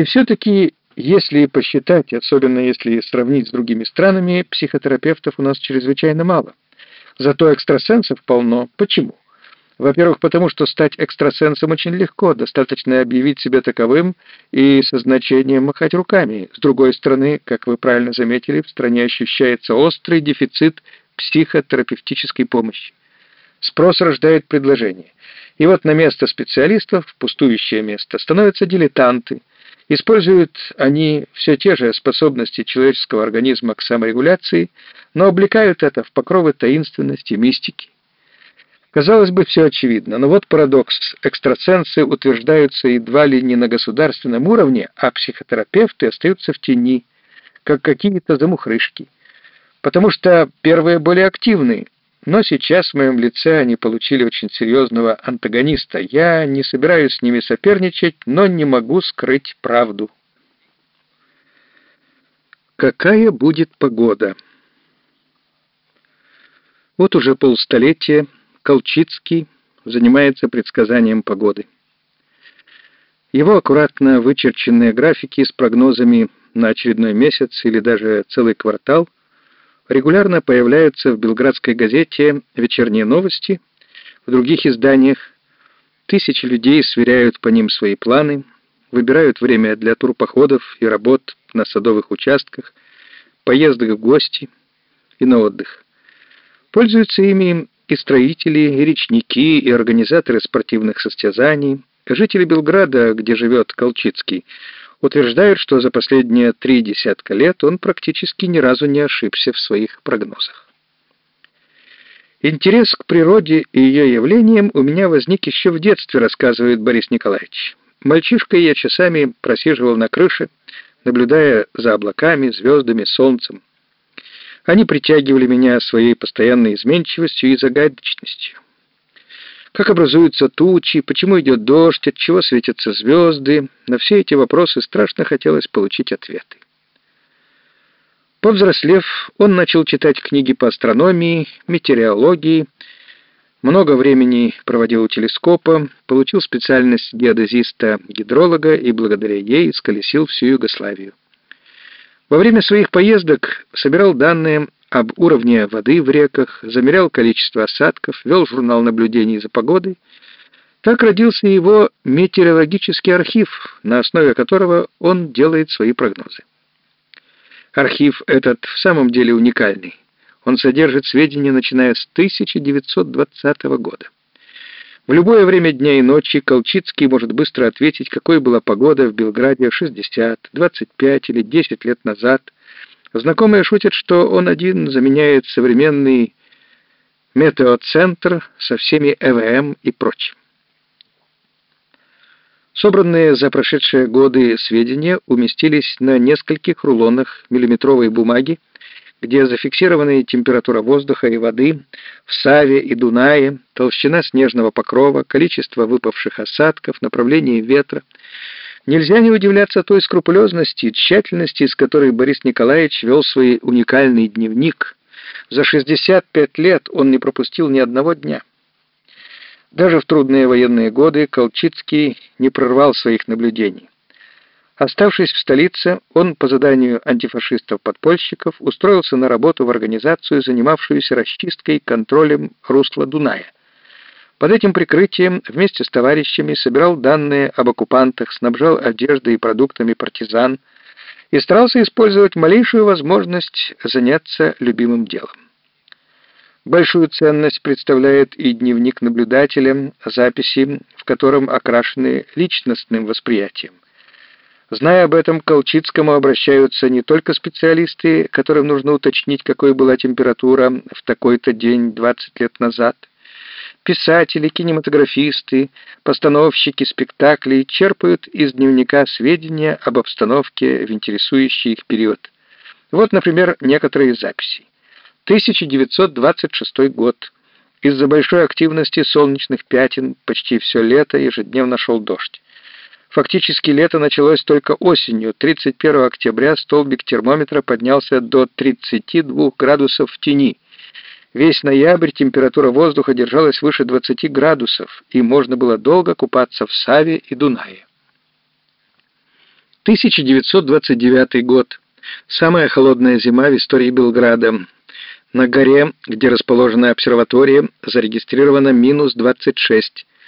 И все-таки, если посчитать, особенно если сравнить с другими странами, психотерапевтов у нас чрезвычайно мало. Зато экстрасенсов полно. Почему? Во-первых, потому что стать экстрасенсом очень легко, достаточно объявить себя таковым и со значением махать руками. С другой стороны, как вы правильно заметили, в стране ощущается острый дефицит психотерапевтической помощи. Спрос рождает предложение. И вот на место специалистов, пустующее место, становятся дилетанты. Используют они все те же способности человеческого организма к саморегуляции, но облекают это в покровы таинственности, мистики. Казалось бы, все очевидно, но вот парадокс. Экстрасенсы утверждаются едва ли не на государственном уровне, а психотерапевты остаются в тени, как какие-то замухрышки. Потому что первые более активны, но сейчас в моем лице они получили очень серьезного антагониста. Я не собираюсь с ними соперничать, но не могу скрыть правду. Какая будет погода? Вот уже полстолетия Колчицкий занимается предсказанием погоды. Его аккуратно вычерченные графики с прогнозами на очередной месяц или даже целый квартал регулярно появляются в белградской газете «Вечерние новости», в других изданиях. Тысячи людей сверяют по ним свои планы, выбирают время для турпоходов и работ на садовых участках, поездок в гости и на отдых. Пользуются ими и строители, и речники, и организаторы спортивных состязаний. Жители Белграда, где живет Колчицкий, утверждают, что за последние три десятка лет он практически ни разу не ошибся в своих прогнозах. Интерес к природе и ее явлениям у меня возник еще в детстве, рассказывает Борис Николаевич. Мальчишкой я часами просиживал на крыше, наблюдая за облаками, звездами, солнцем. Они притягивали меня своей постоянной изменчивостью и загадочностью. Как образуются тучи, почему идет дождь, от чего светятся звезды, на все эти вопросы страшно хотелось получить ответы. Повзрослев, он начал читать книги по астрономии, метеорологии, много времени проводил у телескопа, получил специальность геодезиста-гидролога и благодаря ей сколесил всю Югославию. Во время своих поездок собирал данные об уровне воды в реках, замерял количество осадков, вел журнал наблюдений за погодой. Так родился его метеорологический архив, на основе которого он делает свои прогнозы. Архив этот в самом деле уникальный. Он содержит сведения, начиная с 1920 года. В любое время дня и ночи Колчицкий может быстро ответить, какой была погода в Белграде 60, 25 или 10 лет назад. Знакомые шутят, что он один заменяет современный метеоцентр со всеми ЭВМ и прочим. Собранные за прошедшие годы сведения уместились на нескольких рулонах миллиметровой бумаги, где зафиксированы температура воздуха и воды в Саве и Дунае, толщина снежного покрова, количество выпавших осадков, направление ветра. Нельзя не удивляться той скрупулезности и тщательности, с которой Борис Николаевич вел свой уникальный дневник. За 65 лет он не пропустил ни одного дня. Даже в трудные военные годы Колчицкий не прорвал своих наблюдений. Оставшись в столице, он по заданию антифашистов-подпольщиков устроился на работу в организацию, занимавшуюся расчисткой и контролем русла Дуная. Под этим прикрытием вместе с товарищами собирал данные об оккупантах, снабжал одеждой и продуктами партизан и старался использовать малейшую возможность заняться любимым делом. Большую ценность представляет и дневник наблюдателя, записи, в котором окрашены личностным восприятием. Зная об этом, к Колчицкому обращаются не только специалисты, которым нужно уточнить, какой была температура в такой-то день 20 лет назад. Писатели, кинематографисты, постановщики спектаклей черпают из дневника сведения об обстановке в интересующий их период. Вот, например, некоторые записи. 1926 год. Из-за большой активности солнечных пятен почти все лето ежедневно шел дождь. Фактически лето началось только осенью. 31 октября столбик термометра поднялся до 32 градусов в тени. Весь ноябрь температура воздуха держалась выше 20 градусов, и можно было долго купаться в Саве и Дунае. 1929 год. Самая холодная зима в истории Белграда. На горе, где расположена обсерватория, зарегистрировано минус 26.